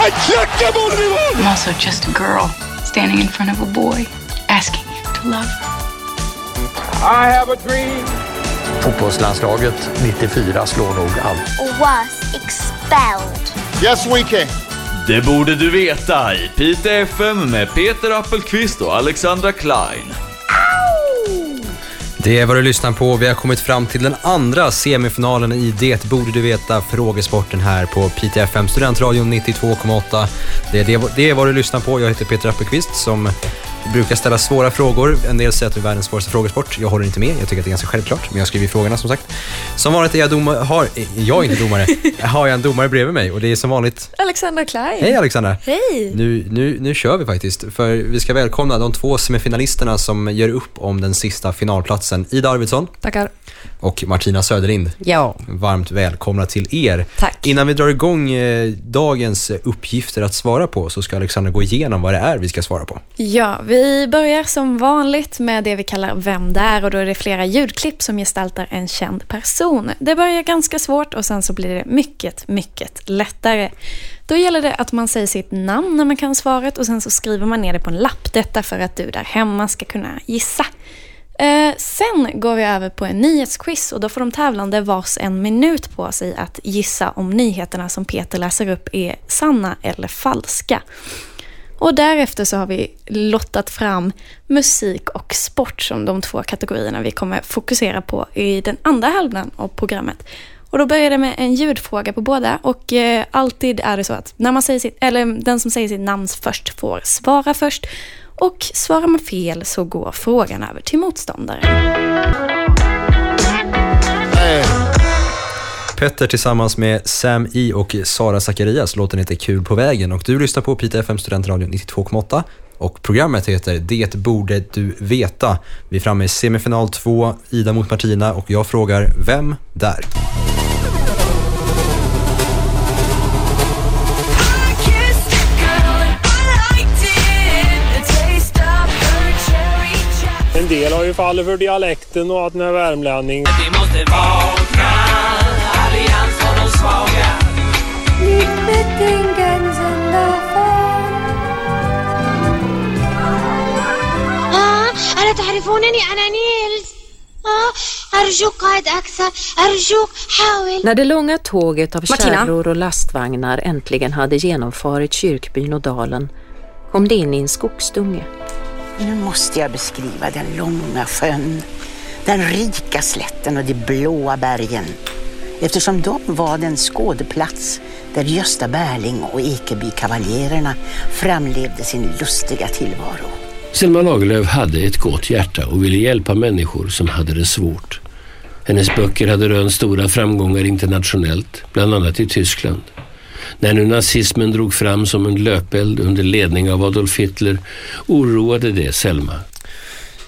Han knackar bollen i mål! I'm also just a girl standing in front of a boy asking him to love her. I have a dream. Fotbollslandslaget 94 slår nog allt. was expelled. Yes, we can. Det borde du veta i Pite FM med Peter Appelqvist och Alexandra Klein. Det är vad du lyssnar på. Vi har kommit fram till den andra semifinalen i Det borde du veta, frågesporten här på PTFM Studentradion 92,8. Det är, det, det är vad du lyssnar på. Jag heter Peter Appelqvist som brukar ställa svåra frågor. En del säger att det är världens svåraste frågesport. Jag håller inte med. Jag tycker att det är ganska självklart, men jag skriver frågorna som sagt. Som vanligt är jag domare, har, jag är inte domare, har jag en domare bredvid mig och det är som vanligt Alexandra Klein. Hej Alexandra! Hej! Nu, nu, nu kör vi faktiskt, för vi ska välkomna de två semifinalisterna som gör upp om den sista finalplatsen. Ida Arvidsson Tackar. och Martina Söderlind. Ja. Varmt välkomna till er. Tack. Innan vi drar igång eh, dagens uppgifter att svara på så ska Alexandra gå igenom vad det är vi ska svara på. Ja, vi börjar som vanligt med det vi kallar Vem där? och då är det flera ljudklipp som gestaltar en känd person. Det börjar ganska svårt och sen så blir det mycket, mycket lättare. Då gäller det att man säger sitt namn när man kan svaret och sen så skriver man ner det på en lapp. Detta för att du där hemma ska kunna gissa. Eh, sen går vi över på en nyhetsquiz och då får de tävlande vars en minut på sig att gissa om nyheterna som Peter läser upp är sanna eller falska. Och därefter så har vi lottat fram musik och sport som de två kategorierna vi kommer fokusera på i den andra halvan av programmet. Och då börjar det med en ljudfråga på båda och eh, alltid är det så att när man säger sitt, eller den som säger sitt namn först får svara först och svarar man fel så går frågan över till motståndaren. Petter tillsammans med Sam E och Sara Zacharias. Låten heter Kul på vägen och du lyssnar på Piteå FM Studentradion 92,8 och programmet heter Det borde du veta. Vi är framme i semifinal 2, Ida mot Martina och jag frågar Vem där? En del har ju fallit för dialekten och att den är värmlänning. Vi måste vakna, آه ألا تعرفونني أنا نيلز آه أرجوك قائد أكثر أرجوك حاول När det långa tåget av Martina. kärror och lastvagnar äntligen hade genomfarit kyrkbyn och dalen kom det in i en skogsdunge. Nu måste jag beskriva den långa sjön, den rika slätten och de blåa bergen. Eftersom de var den skådeplats där Gösta Berling och Ekeby-kavaljererna framlevde sin lustiga tillvaro. Selma Lagerlöf hade ett gott hjärta och ville hjälpa människor som hade det svårt. Hennes böcker hade rönt stora framgångar internationellt, bland annat i Tyskland. När nu nazismen drog fram som en löpeld under ledning av Adolf Hitler oroade det Selma.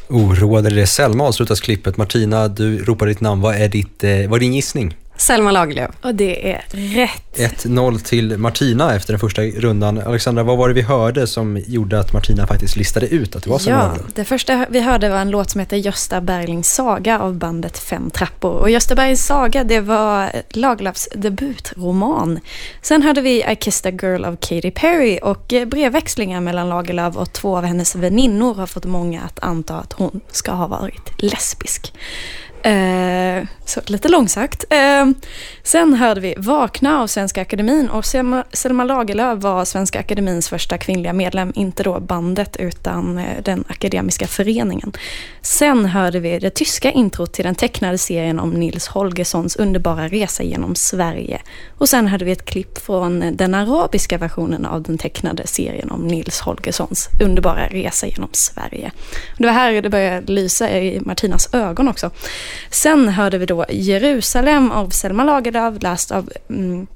Oroade det Selma avslutas klippet. Martina, du ropar ditt namn. Vad är, ditt, eh, vad är din gissning? Selma Lagerlöf. Och det är rätt. 1-0 till Martina efter den första rundan. Alexandra, vad var det vi hörde som gjorde att Martina faktiskt listade ut att det var Selma Ja, Lagerlöf? det första vi hörde var en låt som heter Gösta Berlings saga av bandet Fem trappor. Och Gösta Berlings saga, det var Lagerlöfs debutroman. Sen hörde vi I kissed a girl av Katy Perry och brevväxlingar mellan Lagerlöf och två av hennes väninnor har fått många att anta att hon ska ha varit lesbisk. Eh, så lite långsökt. Eh, sen hörde vi Vakna av Svenska Akademin och Selma, Selma Lagerlöf var Svenska Akademins första kvinnliga medlem, inte då bandet utan eh, den akademiska föreningen. Sen hörde vi det tyska introt till den tecknade serien om Nils Holgerssons underbara resa genom Sverige. Och sen hörde vi ett klipp från den arabiska versionen av den tecknade serien om Nils Holgerssons underbara resa genom Sverige. Det var här det började lysa i Martinas ögon också. Sen hörde vi då Jerusalem av Selma Lagerlöf, läst av mm,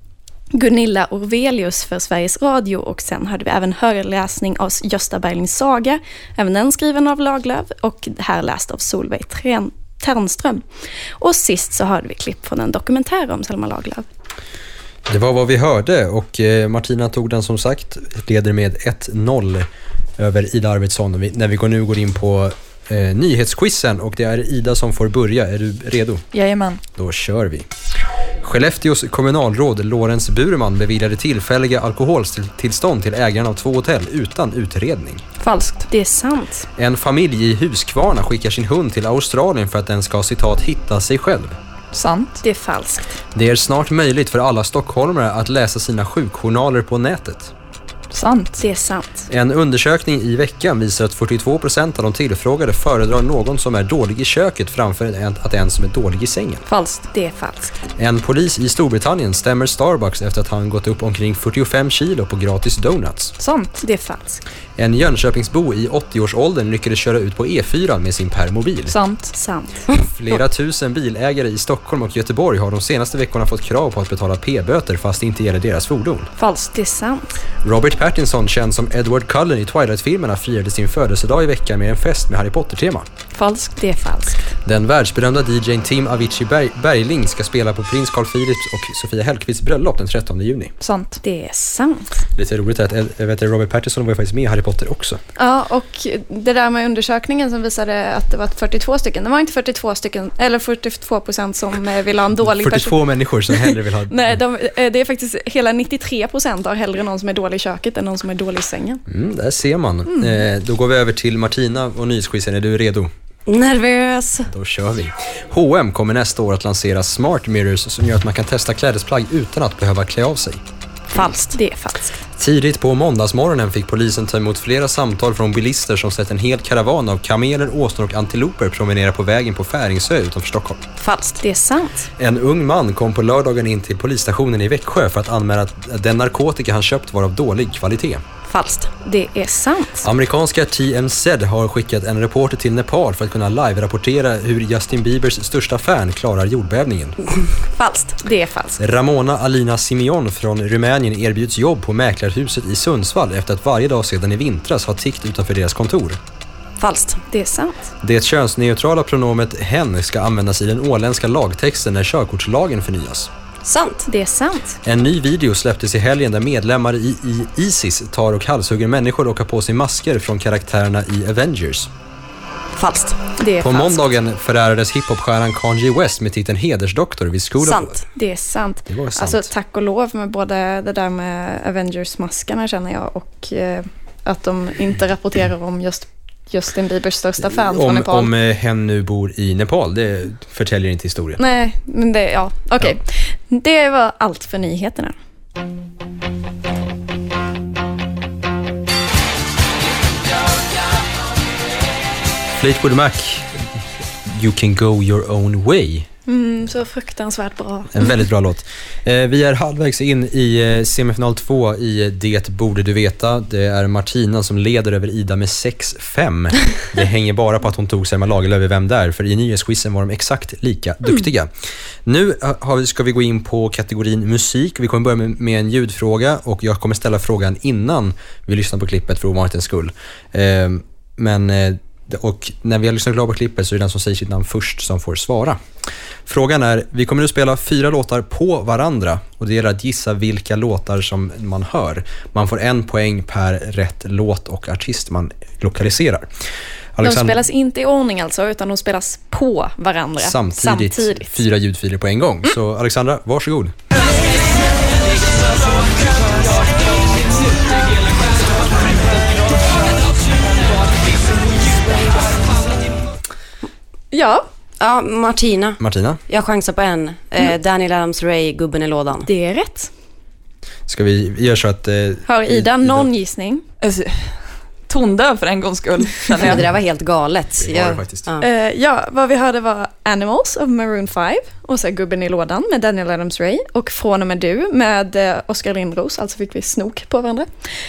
Gunilla Orvelius för Sveriges Radio och sen hörde vi även hörläsning av Gösta Berlings saga, även den skriven av Lagerlöf och här läst av Solveig Ternström. Och sist så hörde vi klipp från en dokumentär om Selma Lagerlöf. Det var vad vi hörde och eh, Martina tog den som sagt, leder med 1-0 över Ida Arvidsson när vi går nu går in på eh, nyhetsquizen och det är Ida som får börja. Är du redo? Jajamän. Då kör vi. Skellefteås kommunalråd Lorentz Burman beviljade tillfälliga alkoholtillstånd till ägaren av två hotell utan utredning. Falskt. Det är sant. En familj i Huskvarna skickar sin hund till Australien för att den ska citat hitta sig själv. Sant. Det är falskt. Det är snart möjligt för alla stockholmare att läsa sina sjukjournaler på nätet. Sant. Det är sant. En undersökning i veckan visar att 42% av de tillfrågade föredrar någon som är dålig i köket framför att en som är dålig i sängen. Falskt. Det är falskt. En polis i Storbritannien stämmer Starbucks efter att han gått upp omkring 45 kilo på gratis donuts. Sant. Det är falskt. En Jönköpingsbo i 80-årsåldern lyckades köra ut på E4 med sin permobil. Sant. Sant. Flera tusen bilägare i Stockholm och Göteborg har de senaste veckorna fått krav på att betala p-böter fast det inte gäller deras fordon. Falskt. Det är sant. Robert Pattinson, känd som Edward Cullen i Twilight-filmerna, firade sin födelsedag i veckan med en fest med Harry Potter-tema. Falskt. Det är falskt. Den världsberömda DJn Tim Avicii Berg Bergling ska spela på prins Carl Philips och Sofia Hellqvists bröllop den 13 juni. Sant. Det är sant. Lite roligt är att vet, att Robert Pattinson var ju faktiskt med i Harry Potter också. Ja, och det där med undersökningen som visade att det var 42 stycken. Det var inte 42 stycken, eller 42 procent som eh, ville ha en dålig 42 person. människor som hellre vill ha... Nej, de, eh, det är faktiskt hela 93 procent har hellre någon som är dålig i köket än någon som är dålig i sängen. Mm, där ser man. Eh, då går vi över till Martina och nyhetsquizen. Är du redo? Nervös. Då kör vi. H&M kommer nästa år att lansera Smart Mirrors som gör att man kan testa klädesplagg utan att behöva klä av sig. Falskt. Det är falskt. Tidigt på måndagsmorgonen fick polisen ta emot flera samtal från bilister som sett en hel karavan av kameler, åsnor och antiloper promenera på vägen på Färingsö utanför Stockholm. Falskt. Det är sant. En ung man kom på lördagen in till polisstationen i Växjö för att anmäla att den narkotika han köpt var av dålig kvalitet. Falskt. Det är sant. Amerikanska TMZ har skickat en reporter till Nepal för att kunna live-rapportera hur Justin Biebers största fan klarar jordbävningen. Falskt. Det är falskt. Ramona Alina Simeon från Rumänien erbjuds jobb på Mäklarhuset i Sundsvall efter att varje dag sedan i vintras ha tiggt utanför deras kontor. Falskt. Det är sant. Det könsneutrala pronomet hen ska användas i den åländska lagtexten när körkortslagen förnyas. Sant. Det är sant. En ny video släpptes i helgen där medlemmar i, i Isis tar och halshugger människor och har på sig masker från karaktärerna i Avengers. Falskt. Det är På falskt. måndagen förärades hiphopstjärnan Kanye West med titeln hedersdoktor vid School. Sant. Det är sant. Det var sant. Alltså tack och lov med både det där med Avengers-maskarna känner jag och eh, att de inte rapporterar om just Justin Biebers största fan från Om, Nepal. om eh, hen nu bor i Nepal, det förtäljer inte historien. Nej, men det, ja, okej. Det var allt för nyheterna. Fleetwood Mac, You can go your own way. Mm, så fruktansvärt bra. En väldigt bra låt. Eh, vi är halvvägs in i eh, semifinal 2 i Det borde du veta. Det är Martina som leder över Ida med 6-5. Det hänger bara på att hon tog Selma Lagerlöf i Vem där? För i nyhetsquizen var de exakt lika duktiga. Nu eh, ska vi gå in på kategorin musik. Vi kommer börja med, en ljudfråga och jag kommer ställa frågan innan vi lyssnar på klippet för ovanlighetens skull. Eh, men eh, och när vi har lyssnat klart på klippet så är det den som säger sitt namn först som får svara. Frågan är, vi kommer nu spela fyra låtar på varandra och det gäller att gissa vilka låtar som man hör. Man får en poäng per rätt låt och artist man lokaliserar. De spelas inte i ordning alltså, utan de spelas på varandra samtidigt, samtidigt. fyra ljudfiler på en gång. Så Alexandra, varsågod. Ja. Ja, Martina. Martina, Jag chansar på en. Eh, Daniel Adams-Ray, Gubben i lådan. Det är rätt. ska vi göra så att... Eh, Har Ida någon gissning? Alltså, tondöv för en gångs skull, känner Det jag. där var helt galet. Det var det Jag- faktiskt. Ja. Eh, ja, vad vi hörde var Animals av Maroon 5 och så Gubben i lådan med Daniel Adams-Ray och Från och med du med eh, Oskar Lindros, alltså fick vi snok på varandra.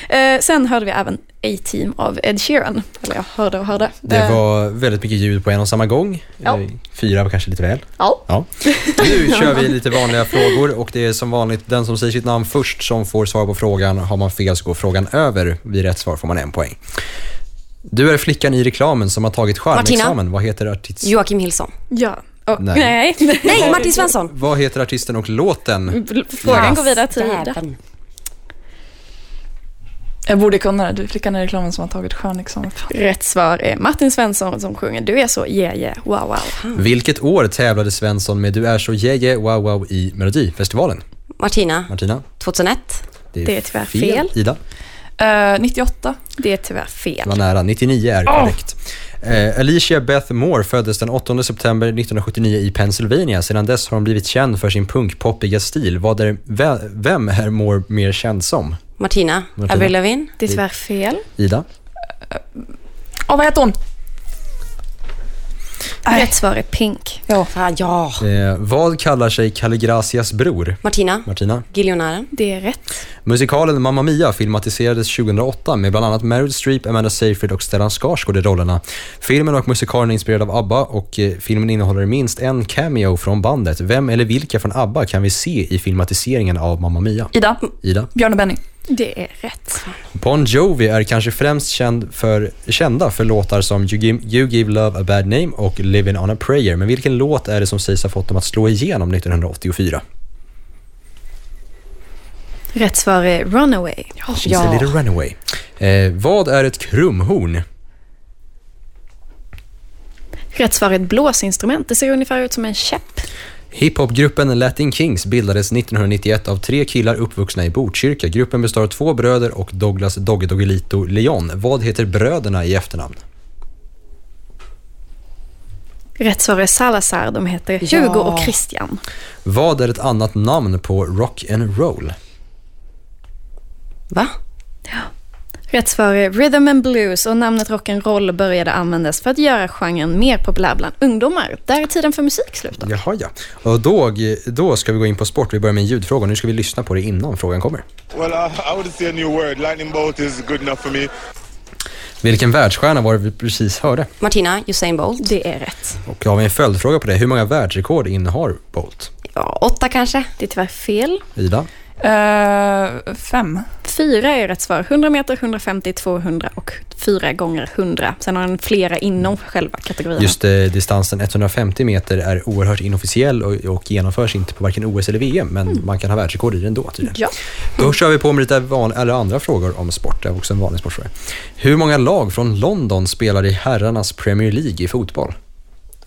Eh, sen hörde vi även A-Team av Ed Sheeran, eller jag hörde och hörde. Det Eh, var väldigt mycket ljud på en och samma gång. Ja. Eh, Fyra var kanske lite väl. Ja. ja. Nu kör vi lite vanliga frågor och det är som vanligt den som säger sitt namn först som får svar på frågan. Har man fel så går frågan över. Vid rätt svar får man en poäng. Du är flickan i reklamen som har tagit charmexamen. Vad heter artist... Joakim Hillson. Ja. Och, Nej. nej. Nej, Martin Svensson. Vad heter artisten och låten? Frågan går vidare till. Jag borde kunna det. Du är flickan i reklamen som har tagit stjärnexamen. Rätt svar är Martin Svensson som sjunger Du är så yeah yeah wow wow. Vilket år tävlade Svensson med Du är så yeah yeah wow wow i Melodifestivalen? Martina, Martina? 2001. Det är tyvärr fel. Ida? Eh, 98. Det är tyvärr fel. Det var nära. 99 är korrekt. Eh, Alicia Beth Moore föddes den 8 september 1979 i Pennsylvania. Sedan dess har hon blivit känd för sin punkpoppiga stil. Vad är, ve- vem är Moore mer känd som? Martina, Martina. Avril Lavigne. Det är tyvärr fel. Ida? Åh, vad heter hon? Rätt svar är Pink. Ja. Fan, ja. Eh, vad kallar sig Kalle Gracias bror? Martina, Martina? Giljonären. Det är rätt. Musikalen Mamma Mia filmatiserades 2008 med bland annat Meryl Streep, Amanda Seyfried och Stellan Skarsgård i rollerna. Filmen och musikalen är inspirerad av ABBA och eh, filmen innehåller minst en cameo från bandet. Vem eller vilka från ABBA kan vi se i filmatiseringen av Mamma Mia? Ida. Ida? Björn och Benny. Det är rätt. Bon Jovi är kanske främst känd för, kända för låtar som you give, you give Love a Bad Name och Living on a Prayer. Men vilken låt är det som sägs ha fått dem att slå igenom 1984? Rätt svar är Runaway. She's a little runaway. Eh, vad är ett krumhorn? Rätt svar är ett blåsinstrument. Det ser ungefär ut som en käpp. Hiphopgruppen Latin Kings bildades 1991 av tre killar uppvuxna i Botkyrka. Gruppen består av två bröder och Douglas Dogge Doggelito Leon. Vad heter bröderna i efternamn? Rätt svar är Salazar. De heter Ja. Hugo och Christian. Vad är ett annat namn på rock and roll? Va? Rätt svar är Rhythm and Blues och namnet rock'n'roll började användas för att göra genren mer populär bland ungdomar. Där är tiden för musik slut. då. Jaha, ja. Och då, då ska vi gå in på sport. Vi börjar med en ljudfråga. Nu ska vi lyssna på det innan frågan kommer. Well, uh, I would say a new word. Lightning bolt is good enough for me. Vilken världsstjärna var det vi precis hörde? Martina, Usain Bolt. Det är rätt. Och då har vi en följdfråga på det. Hur många världsrekord innehar Bolt? Ja, åtta kanske. Det är tyvärr fel. Ida? Eh, fem. Fyra är rätt svar. 100 meter, 150, 200 och 4 gånger 100. Sen har den flera inom själva kategorierna. Just eh, distansen 150 meter är oerhört inofficiell och, och genomförs inte på varken OS eller VM, men man kan ha världsrekord i den ändå tydligen. Ja. Då kör vi på med lite van, eller andra frågor om sport. Det är också en vanlig sportfråga. Hur många lag från London spelar i herrarnas Premier League i fotboll?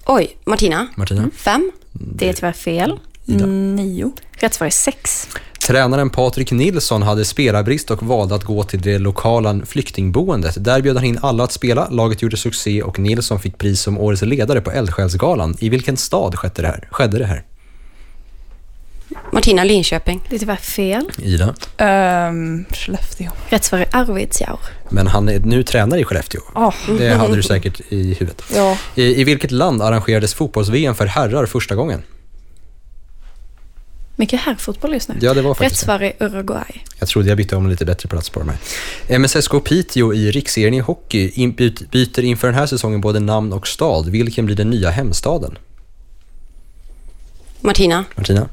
Oj, Martina. Martina? Fem. Det är tyvärr fel. Ida? Nio. Rätt svar är sex. Tränaren Patrik Nilsson hade spelarbrist och valde att gå till det lokala flyktingboendet. Där bjöd han in alla att spela, laget gjorde succé och Nilsson fick pris som årets ledare på Eldsjälsgalan. I vilken stad skedde det här? Skedde det här? Martina, Linköping. Det är tyvärr fel. Ida? Um, Skellefteå. Rätt svar är Arvidsjaur. Men han är nu tränare i Skellefteå. Oh. Det hade du säkert i huvudet. Ja. I, I vilket land arrangerades fotbolls-VM för herrar första gången? Mycket herrfotboll just nu. Ja, det var Rätt faktiskt det. svar är Uruguay. Jag trodde jag bytte om lite bättre plats på de här. MSSK Piteå i riksserien i hockey byter inför den här säsongen både namn och stad. Vilken blir den nya hemstaden? Martina. Martina?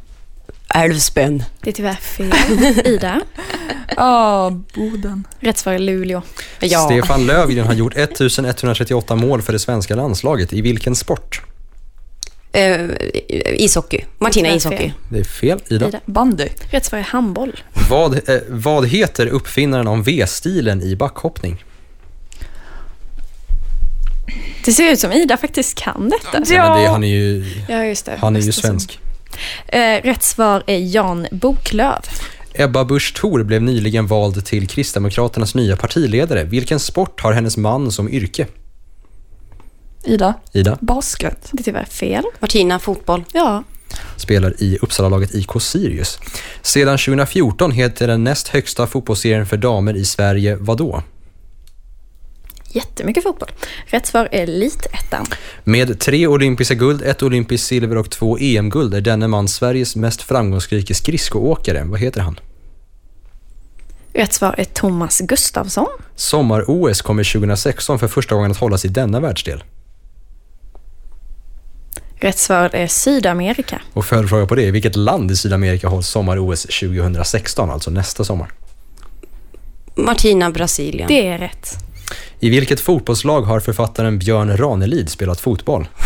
Älvsbyn. Det är tyvärr fel. Ida. Ja, Boden. Rätt svar är Luleå. Ja. Stefan Löfgren har gjort 1138 mål för det svenska landslaget. I vilken sport? Eh, ishockey. Martina, Det är ishockey. fel. Det är fel. Ida? Ida. Bandy. Rätt svar är handboll. Vad, eh, vad heter uppfinnaren av V-stilen i backhoppning? Det ser ut som Ida faktiskt kan detta. Ja. Men det, han är ju, Ja, just det. han är ju svensk. Eh, rätt svar är Jan Boklöv. Ebba Busch Thor blev nyligen vald till Kristdemokraternas nya partiledare. Vilken sport har hennes man som yrke? Ida. Ida Basket. Det är tyvärr fel. Martina, fotboll. Ja. spelar i Uppsala-laget IK Sirius. Sedan 2014 heter den näst högsta fotbollsserien för damer i Sverige vadå? Jättemycket fotboll. Rätt svar är Elitettan. Med tre olympiska guld, ett olympiskt silver och två EM-guld är denne man Sveriges mest framgångsrika skridskoåkare. Vad heter han? Rätt svar är Thomas Gustafsson. Sommar-OS kommer 2016 för första gången att hållas i denna världsdel. Rätt svar är Sydamerika. Och följdfråga på det, i vilket land i Sydamerika hålls sommar-OS 2016, alltså nästa sommar? Martina, Brasilien. Det är rätt. I vilket fotbollslag har författaren Björn Ranelid spelat fotboll?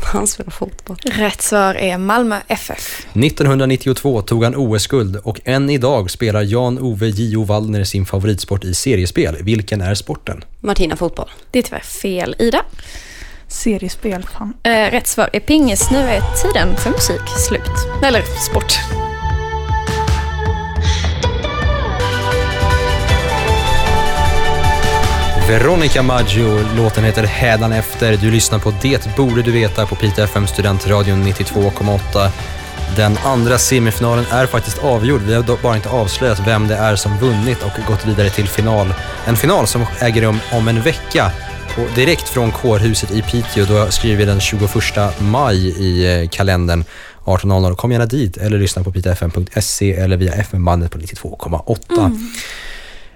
Han spelar fotboll. Rätt svar är Malmö FF. 1992 tog han OS-guld och än idag spelar Jan-Ove J.O. Wallner sin favoritsport i seriespel. Vilken är sporten? Martina fotboll. Det är tyvärr fel. Ida? Seriespel, fan. Eh, rätt svar är pingis. Nu är tiden för musik slut. Eller sport. Veronica Maggio, låten heter Hädanefter. Du lyssnar på Det borde du veta på Piteå FM Studentradion 92,8. Den andra semifinalen är faktiskt avgjord. Vi har bara inte avslöjat vem det är som vunnit och gått vidare till final. En final som äger rum om en vecka och direkt från kårhuset i Piteå. Då skriver vi den 21 maj i eh, kalendern 18.00. Kom gärna dit eller lyssna på pitafm.se eller via FM-bandet på 92,8. Mm.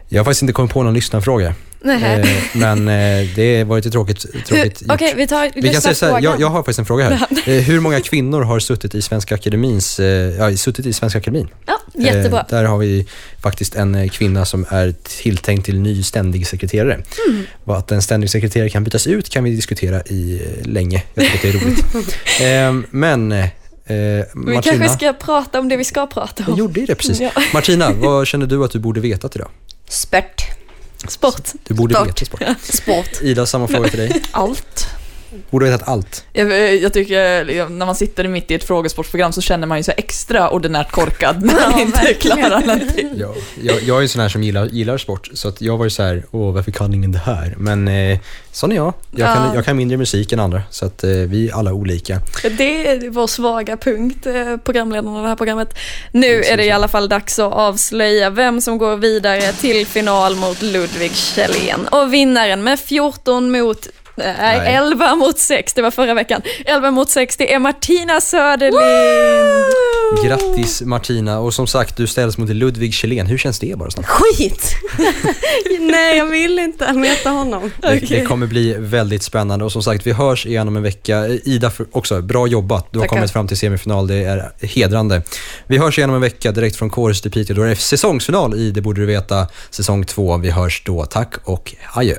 Jag har faktiskt inte kommit på någon lyssnarfråga. Eh, men eh, det var lite tråkigt, tråkigt Okej, vi tar vi kan säga så här, jag, jag har faktiskt en fråga här. Eh, hur många kvinnor har suttit i Svenska Akademins, eh, ja, suttit i Svenska Akademin? Ja, jättebra. Där har vi faktiskt en kvinna som är tilltänkt till ny ständig sekreterare. Mm. Vad att en ständig sekreterare kan bytas ut kan vi diskutera i länge. Jag tycker att det är roligt. eh, men eh, Vi Martina, kanske ska prata om det vi ska prata om. jag gjorde ju det precis. Ja. Martina, vad känner du att du borde veta idag? Sport. Sport. Du borde Sport. veta sport. Sport. Ida, samma fråga till dig. Allt. Borde vetat allt. Jag, jag tycker, liksom, när man sitter mitt i ett frågesportprogram så känner man ju sig extra ordinärt korkad när man Ja, inte verkligen. Klarar någonting. Ja, jag, jag är en sån här som gillar, gillar sport, så att jag var ju så här, åh varför kan ingen det här? Men eh, sån är jag. Jag, Ja. kan, jag kan mindre musik än andra, så att eh, vi är alla olika. Det är vår svaga punkt, eh, programledaren av det här programmet. Nu är det i alla fall dags att avslöja vem som går vidare till final mot Ludvig Kjellén. Och vinnaren med 14 mot Nej, Nej. 11 mot 6, det var förra veckan. 11 mot 6, det är Martina Söderlind. Grattis Martina, och som sagt, du ställs mot Ludvig Kjellén. Hur känns det bara snabbt? Skit! Nej, jag vill inte möta honom. Det, det kommer bli väldigt spännande och som sagt, vi hörs igen om en vecka. Ida också, bra jobbat. Du har Tackar. kommit fram till semifinal, det är hedrande. Vi hörs igen om en vecka direkt från Kårhus till Piteå. Då är det säsongsfinal i Det borde du veta, säsong två. Vi hörs då. Tack och adjö.